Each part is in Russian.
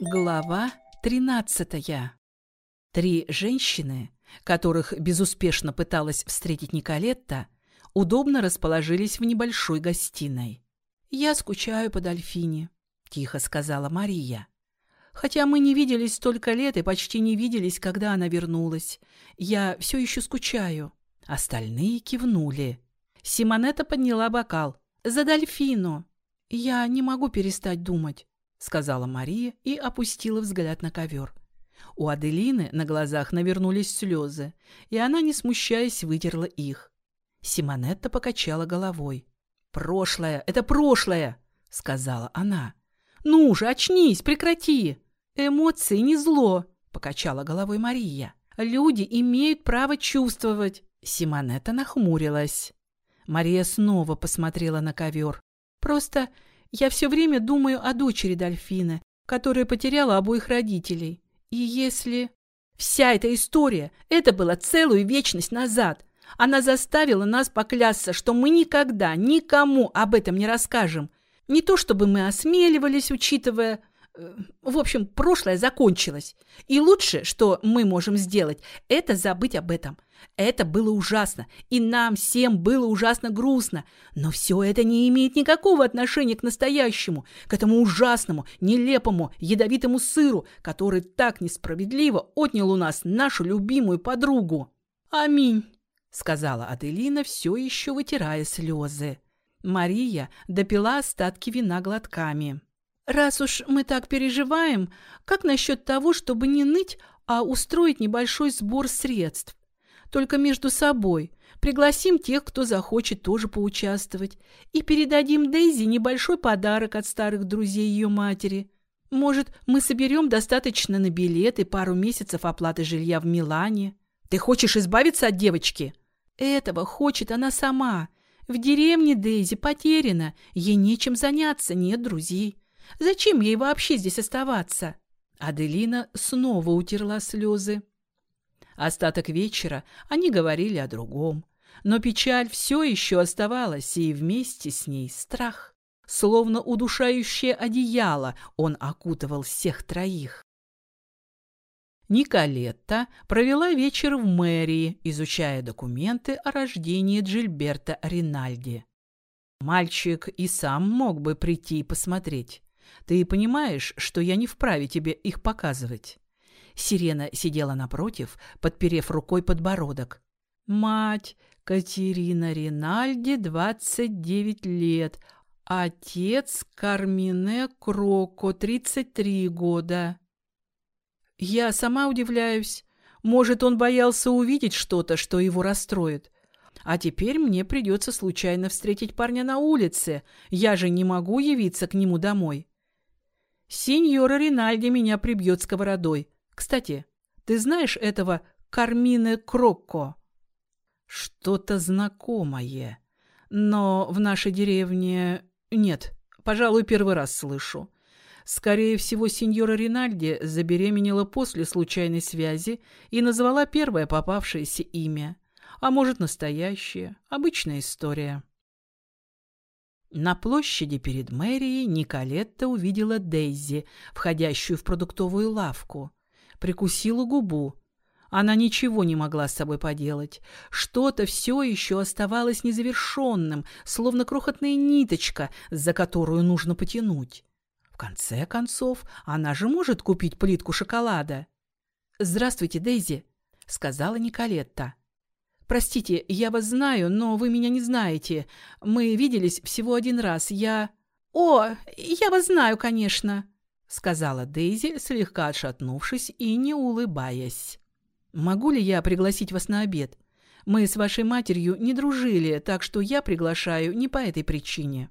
Глава тринадцатая. Три женщины, которых безуспешно пыталась встретить Николетта, удобно расположились в небольшой гостиной. «Я скучаю по Дольфине», — тихо сказала Мария. «Хотя мы не виделись столько лет и почти не виделись, когда она вернулась. Я все еще скучаю». Остальные кивнули. Симонета подняла бокал. «За Дольфину!» «Я не могу перестать думать», — сказала Мария и опустила взгляд на ковер. У Аделины на глазах навернулись слезы, и она, не смущаясь, вытерла их. Симонетта покачала головой. «Прошлое! Это прошлое!» — сказала она. «Ну же, очнись, прекрати!» «Эмоции не зло!» — покачала головой Мария. «Люди имеют право чувствовать!» Симонетта нахмурилась. Мария снова посмотрела на ковер. «Просто я все время думаю о дочери Дольфины, которая потеряла обоих родителей. И если... Вся эта история, это было целую вечность назад. Она заставила нас поклясться, что мы никогда никому об этом не расскажем. Не то чтобы мы осмеливались, учитывая... Э, в общем, прошлое закончилось. И лучше, что мы можем сделать, это забыть об этом. Это было ужасно, и нам всем было ужасно грустно. Но все это не имеет никакого отношения к настоящему, к этому ужасному, нелепому, ядовитому сыру, который так несправедливо отнял у нас нашу любимую подругу. «Аминь», — сказала Аделина, все еще вытирая слезы. Мария допила остатки вина глотками. «Раз уж мы так переживаем, как насчет того, чтобы не ныть, а устроить небольшой сбор средств? Только между собой. Пригласим тех, кто захочет тоже поучаствовать. И передадим Дейзи небольшой подарок от старых друзей ее матери. Может, мы соберем достаточно на билет и пару месяцев оплаты жилья в Милане? Ты хочешь избавиться от девочки? Этого хочет она сама. В деревне Дейзи потеряна, ей нечем заняться, нет друзей. Зачем ей вообще здесь оставаться? Аделина снова утерла слезы. Остаток вечера они говорили о другом. Но печаль все еще оставалась, и вместе с ней страх. Словно удушающее одеяло он окутывал всех троих. Николетта провела вечер в мэрии, изучая документы о рождении Джильберта Ринальди. Мальчик и сам мог бы прийти и посмотреть. Ты понимаешь, что я не вправе тебе их показывать. Сирена сидела напротив, подперев рукой подбородок. Мать Катерина Ринальди, 29 лет. Отец Кармине Кроко, 33 года. Я сама удивляюсь. Может, он боялся увидеть что-то, что его расстроит. А теперь мне придется случайно встретить парня на улице. Я же не могу явиться к нему домой. Сеньора Ринальди меня прибьет сковородой. Кстати, ты знаешь этого Кармины Крокко? Что-то знакомое. Но в нашей деревне... Нет, пожалуй, первый раз слышу. Скорее всего, сеньора Ринальди забеременела после случайной связи и назвала первое попавшееся имя. А может, настоящее. Обычная история. На площади перед мэрией Николетта увидела Дейзи, входящую в продуктовую лавку прикусила губу. Она ничего не могла с собой поделать. Что-то все еще оставалось незавершенным, словно крохотная ниточка, за которую нужно потянуть. В конце концов, она же может купить плитку шоколада. «Здравствуйте, Дейзи», — сказала Николетта. «Простите, я вас знаю, но вы меня не знаете. Мы виделись всего один раз. Я...» «О, я вас знаю, конечно», сказала Дейзи, слегка отшатнувшись и не улыбаясь. «Могу ли я пригласить вас на обед? Мы с вашей матерью не дружили, так что я приглашаю не по этой причине».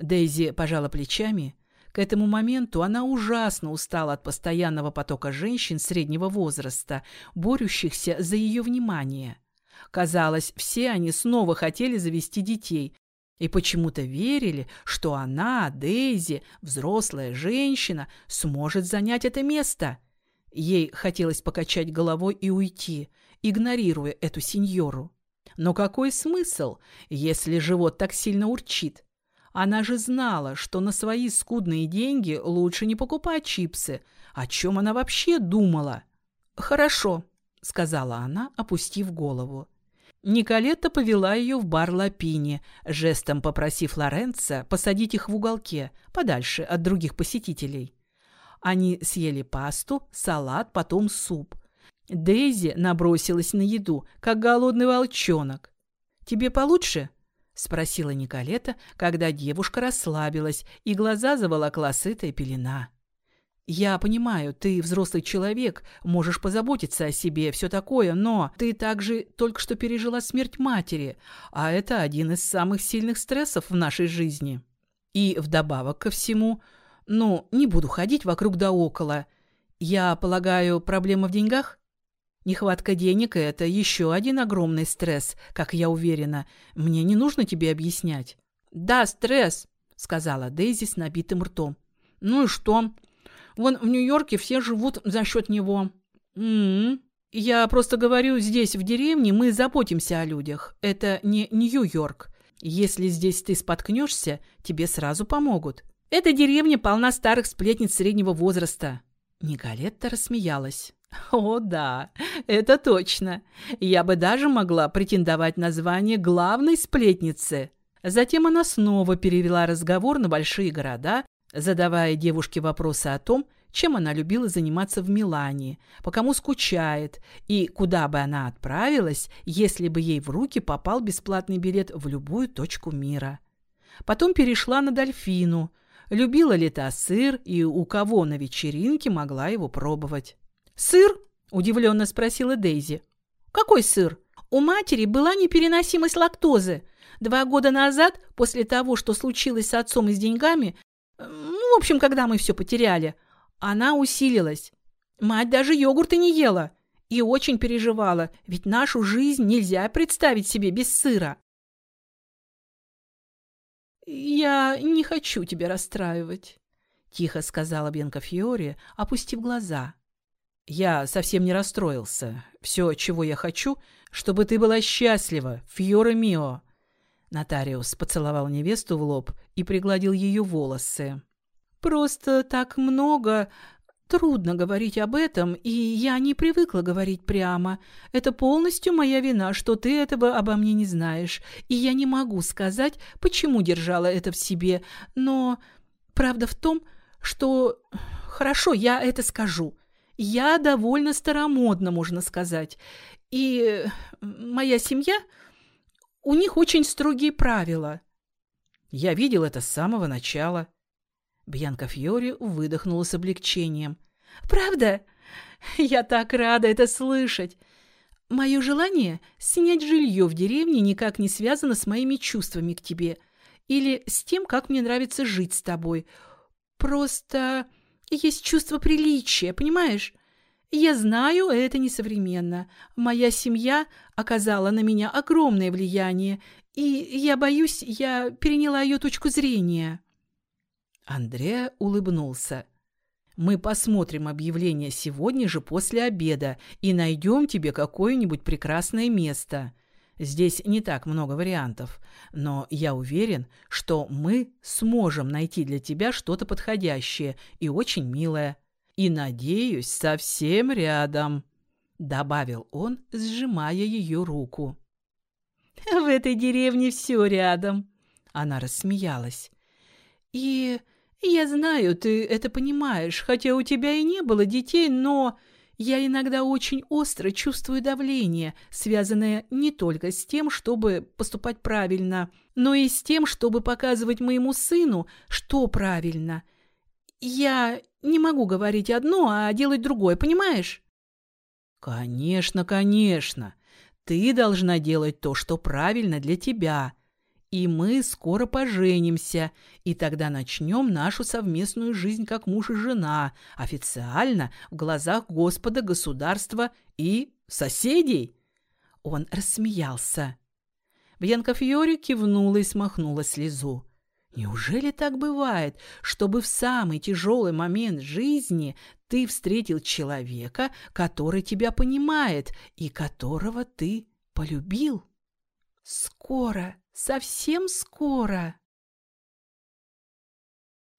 Дейзи пожала плечами. К этому моменту она ужасно устала от постоянного потока женщин среднего возраста, борющихся за ее внимание. Казалось, все они снова хотели завести детей, и почему-то верили, что она, Дейзи, взрослая женщина, сможет занять это место. Ей хотелось покачать головой и уйти, игнорируя эту сеньору. Но какой смысл, если живот так сильно урчит? Она же знала, что на свои скудные деньги лучше не покупать чипсы. О чем она вообще думала? «Хорошо», — сказала она, опустив голову. Николетта повела ее в бар Лапини, жестом попросив Лоренца посадить их в уголке, подальше от других посетителей. Они съели пасту, салат, потом суп. Дейзи набросилась на еду, как голодный волчонок. «Тебе получше?» — спросила Николета, когда девушка расслабилась, и глаза заволокла сытая пелена. «Я понимаю, ты взрослый человек, можешь позаботиться о себе, все такое, но ты также только что пережила смерть матери, а это один из самых сильных стрессов в нашей жизни. И вдобавок ко всему, ну, не буду ходить вокруг да около. Я полагаю, проблема в деньгах? Нехватка денег – это еще один огромный стресс, как я уверена. Мне не нужно тебе объяснять». «Да, стресс», – сказала Дейзи с набитым ртом. «Ну и что?» Вон в Нью-Йорке все живут за счет него. М -м -м. Я просто говорю, здесь, в деревне, мы заботимся о людях. Это не Нью-Йорк. Если здесь ты споткнешься, тебе сразу помогут. Эта деревня полна старых сплетниц среднего возраста. Николетта рассмеялась. «О, да, это точно. Я бы даже могла претендовать на звание главной сплетницы». Затем она снова перевела разговор на большие города задавая девушке вопросы о том, чем она любила заниматься в Милане, по кому скучает и куда бы она отправилась, если бы ей в руки попал бесплатный билет в любую точку мира. Потом перешла на Дольфину. Любила ли та сыр и у кого на вечеринке могла его пробовать. «Сыр?» – удивленно спросила Дейзи. «Какой сыр? У матери была непереносимость лактозы. Два года назад, после того, что случилось с отцом и с деньгами, ну, в общем, когда мы все потеряли, она усилилась. Мать даже йогурты не ела и очень переживала, ведь нашу жизнь нельзя представить себе без сыра. «Я не хочу тебя расстраивать», — тихо сказала Бенка Фьори, опустив глаза. «Я совсем не расстроился. Все, чего я хочу, чтобы ты была счастлива, Фьора Мио. Нотариус поцеловал невесту в лоб и пригладил ее волосы. «Просто так много. Трудно говорить об этом, и я не привыкла говорить прямо. Это полностью моя вина, что ты этого обо мне не знаешь, и я не могу сказать, почему держала это в себе. Но правда в том, что... Хорошо, я это скажу. Я довольно старомодна, можно сказать. И моя семья у них очень строгие правила. Я видел это с самого начала. Бьянка Фьори выдохнула с облегчением. «Правда? Я так рада это слышать. Мое желание снять жилье в деревне никак не связано с моими чувствами к тебе или с тем, как мне нравится жить с тобой. Просто есть чувство приличия, понимаешь? Я знаю, это несовременно. Моя семья оказала на меня огромное влияние, и я боюсь, я переняла ее точку зрения». Андреа улыбнулся. «Мы посмотрим объявление сегодня же после обеда и найдем тебе какое-нибудь прекрасное место. Здесь не так много вариантов, но я уверен, что мы сможем найти для тебя что-то подходящее и очень милое и, надеюсь, совсем рядом», — добавил он, сжимая ее руку. «В этой деревне все рядом», — она рассмеялась. «И я знаю, ты это понимаешь, хотя у тебя и не было детей, но я иногда очень остро чувствую давление, связанное не только с тем, чтобы поступать правильно, но и с тем, чтобы показывать моему сыну, что правильно. Я не могу говорить одно, а делать другое, понимаешь? Конечно, конечно. Ты должна делать то, что правильно для тебя. И мы скоро поженимся, и тогда начнем нашу совместную жизнь как муж и жена, официально, в глазах Господа, государства и соседей. Он рассмеялся. Бьянка Фьори кивнула и смахнула слезу. Неужели так бывает, чтобы в самый тяжелый момент жизни ты встретил человека, который тебя понимает и которого ты полюбил? Скоро, совсем скоро.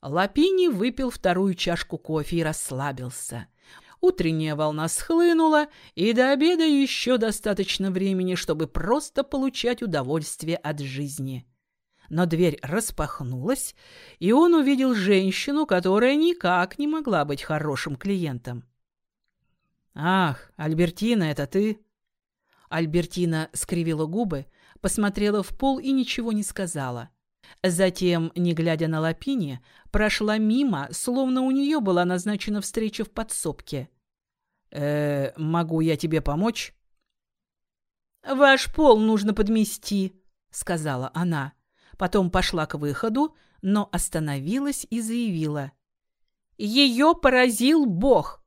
Лапини выпил вторую чашку кофе и расслабился. Утренняя волна схлынула, и до обеда еще достаточно времени, чтобы просто получать удовольствие от жизни. Но дверь распахнулась, и он увидел женщину, которая никак не могла быть хорошим клиентом. «Ах, Альбертина, это ты?» Альбертина скривила губы, посмотрела в пол и ничего не сказала. Затем, не глядя на Лапини, прошла мимо, словно у нее была назначена встреча в подсобке. «Э, могу я тебе помочь?» «Ваш пол нужно подмести», — сказала она. Потом пошла к выходу, но остановилась и заявила. «Ее поразил Бог».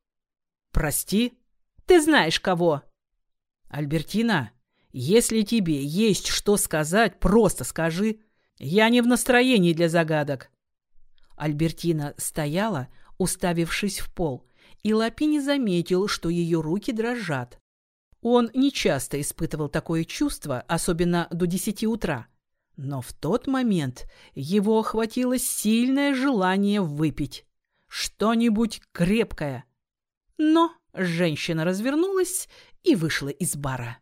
«Прости?» «Ты знаешь кого?» «Альбертина, если тебе есть что сказать, просто скажи. Я не в настроении для загадок». Альбертина стояла, уставившись в пол, и Лапи заметил, что ее руки дрожат. Он нечасто испытывал такое чувство, особенно до десяти утра. Но в тот момент его охватило сильное желание выпить. Что-нибудь крепкое. Но женщина развернулась и вышла из бара.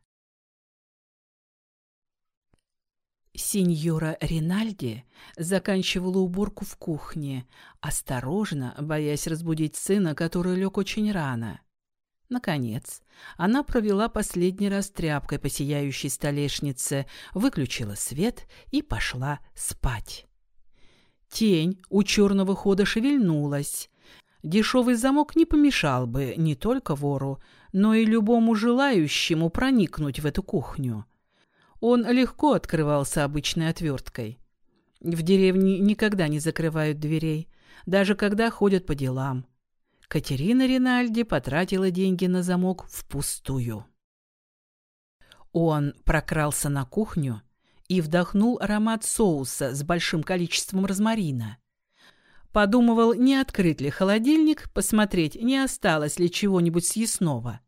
Сеньора Ринальди заканчивала уборку в кухне, осторожно, боясь разбудить сына, который лег очень рано. Наконец, она провела последний раз тряпкой по сияющей столешнице, выключила свет и пошла спать. Тень у черного хода шевельнулась. Дешевый замок не помешал бы не только вору, но и любому желающему проникнуть в эту кухню. Он легко открывался обычной отверткой. В деревне никогда не закрывают дверей, даже когда ходят по делам. Катерина Ринальди потратила деньги на замок впустую. Он прокрался на кухню и вдохнул аромат соуса с большим количеством розмарина. Подумывал, не открыть ли холодильник, посмотреть, не осталось ли чего-нибудь съестного.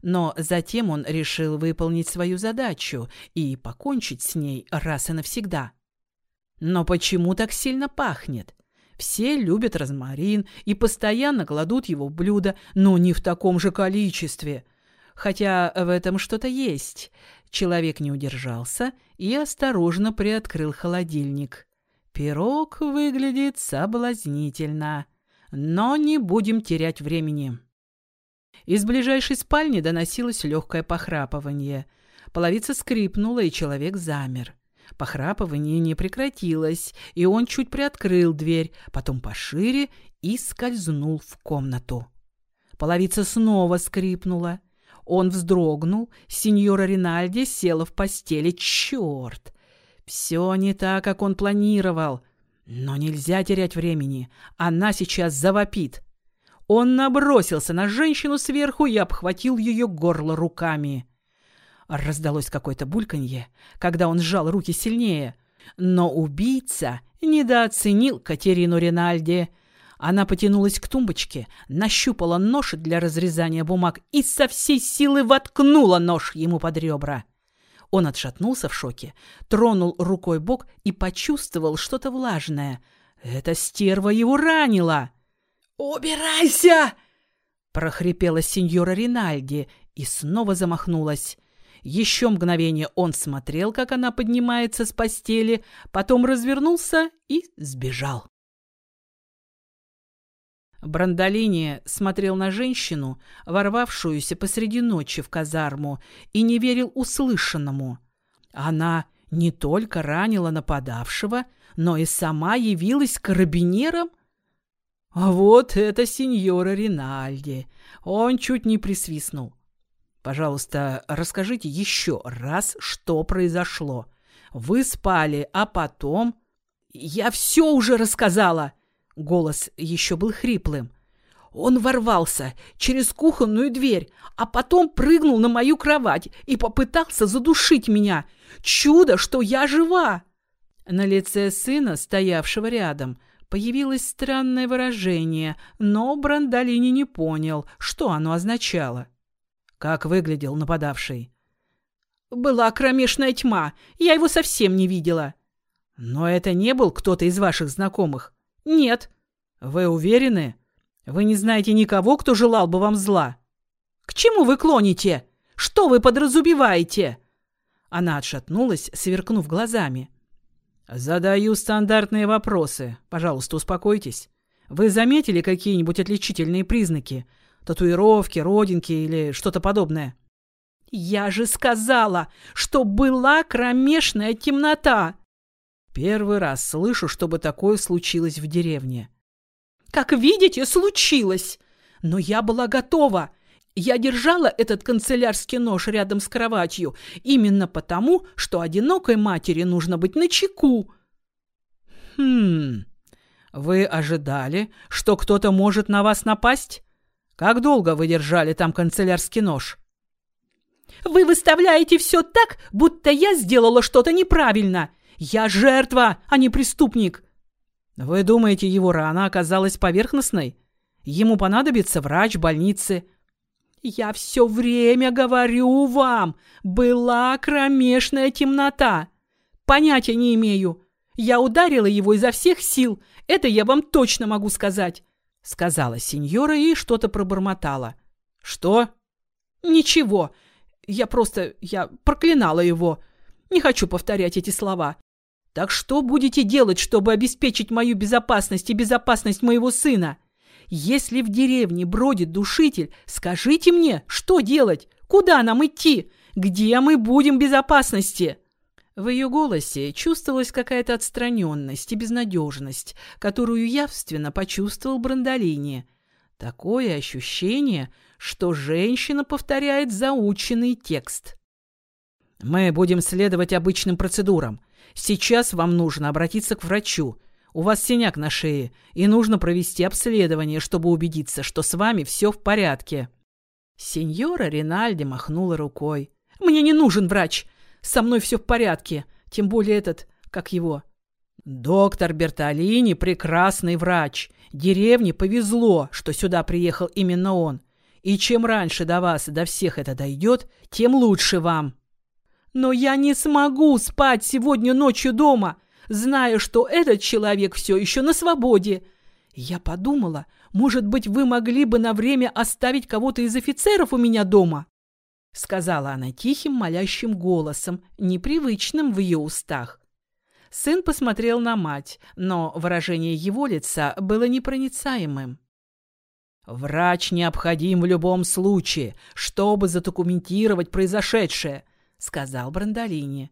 Но затем он решил выполнить свою задачу и покончить с ней раз и навсегда. Но почему так сильно пахнет? Все любят розмарин и постоянно кладут его в блюдо, но не в таком же количестве. Хотя в этом что-то есть. Человек не удержался и осторожно приоткрыл холодильник. Пирог выглядит соблазнительно. Но не будем терять времени. Из ближайшей спальни доносилось легкое похрапывание. Половица скрипнула, и человек замер. Похрапывание не прекратилось, и он чуть приоткрыл дверь, потом пошире и скользнул в комнату. Половица снова скрипнула. Он вздрогнул, сеньора Ринальди села в постели. Черт! Все не так, как он планировал. Но нельзя терять времени. Она сейчас завопит. Он набросился на женщину сверху и обхватил ее горло руками. Раздалось какое-то бульканье, когда он сжал руки сильнее. Но убийца недооценил Катерину Ринальди. Она потянулась к тумбочке, нащупала нож для разрезания бумаг и со всей силы воткнула нож ему под ребра. Он отшатнулся в шоке, тронул рукой бок и почувствовал что-то влажное. Эта стерва его ранила. «Убирайся!» — прохрипела сеньора Ринальди и снова замахнулась. Еще мгновение он смотрел, как она поднимается с постели, потом развернулся и сбежал. Брандолини смотрел на женщину, ворвавшуюся посреди ночи в казарму, и не верил услышанному. Она не только ранила нападавшего, но и сама явилась карабинером а вот это сеньора Ринальди. Он чуть не присвистнул. Пожалуйста, расскажите еще раз, что произошло. Вы спали, а потом... Я все уже рассказала. Голос еще был хриплым. Он ворвался через кухонную дверь, а потом прыгнул на мою кровать и попытался задушить меня. Чудо, что я жива! На лице сына, стоявшего рядом, Появилось странное выражение, но Брандолини не понял, что оно означало. Как выглядел нападавший? «Была кромешная тьма, я его совсем не видела». «Но это не был кто-то из ваших знакомых?» «Нет». Вы уверены? Вы не знаете никого, кто желал бы вам зла? К чему вы клоните? Что вы подразумеваете? Она отшатнулась, сверкнув глазами. «Задаю стандартные вопросы. Пожалуйста, успокойтесь. Вы заметили какие-нибудь отличительные признаки? Татуировки, родинки или что-то подобное?» «Я же сказала, что была кромешная темнота!» «Первый раз слышу, чтобы такое случилось в деревне». «Как видите, случилось! Но я была готова. Я держала этот канцелярский нож рядом с кроватью именно потому, что одинокой матери нужно быть начеку». «Хм... Вы ожидали, что кто-то может на вас напасть? Как долго вы держали там канцелярский нож?» Вы выставляете все так, будто я сделала что-то неправильно. Я жертва, а не преступник. Вы думаете, его рана оказалась поверхностной? Ему понадобится врач больницы. Я все время говорю вам, была кромешная темнота. Понятия не имею. Я ударила его изо всех сил, это я вам точно могу сказать, сказала сеньора и что-то пробормотала. Что? Ничего. Я просто... я проклинала его. Не хочу повторять эти слова. Так что будете делать, чтобы обеспечить мою безопасность и безопасность моего сына? Если в деревне бродит душитель, скажите мне, что делать? Куда нам идти? Где мы будем в безопасности?» В ее голосе чувствовалась какая-то отстраненность и безнадежность, которую явственно почувствовал Брандолини. Такое ощущение, что женщина повторяет заученный текст. «Мы будем следовать обычным процедурам. Сейчас вам нужно обратиться к врачу. У вас синяк на шее, и нужно провести обследование, чтобы убедиться, что с вами все в порядке». Сеньора Ринальди махнула рукой. «Мне не нужен врач. Со мной все в порядке. Тем более этот, как его...» «Доктор Бертолини – прекрасный врач. Деревне повезло, что сюда приехал именно он. И чем раньше до вас и до всех это дойдет, тем лучше вам. Но я не смогу спать сегодня ночью дома, зная, что этот человек все еще на свободе. Я подумала, может быть, вы могли бы на время оставить кого-то из офицеров у меня дома? Сказала она тихим, молящим голосом, непривычным в ее устах. Сын посмотрел на мать, но выражение его лица было непроницаемым. «Врач необходим в любом случае, чтобы задокументировать произошедшее», — сказал Брандолини.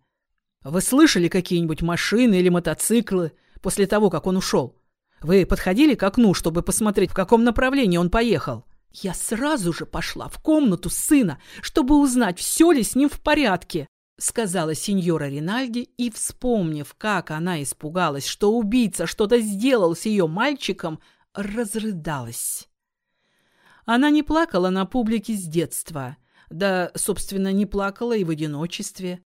«Вы слышали какие-нибудь машины или мотоциклы после того, как он ушел? Вы подходили к окну, чтобы посмотреть, в каком направлении он поехал?» «Я сразу же пошла в комнату сына, чтобы узнать, все ли с ним в порядке», — сказала сеньора Ринальди и, вспомнив, как она испугалась, что убийца что-то сделал с ее мальчиком, разрыдалась. Она не плакала на публике с детства. Да, собственно, не плакала и в одиночестве.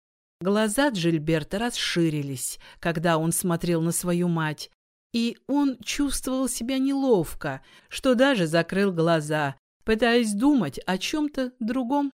Глаза Джильберта расширились, когда он смотрел на свою мать, и он чувствовал себя неловко, что даже закрыл глаза, пытаясь думать о чем-то другом.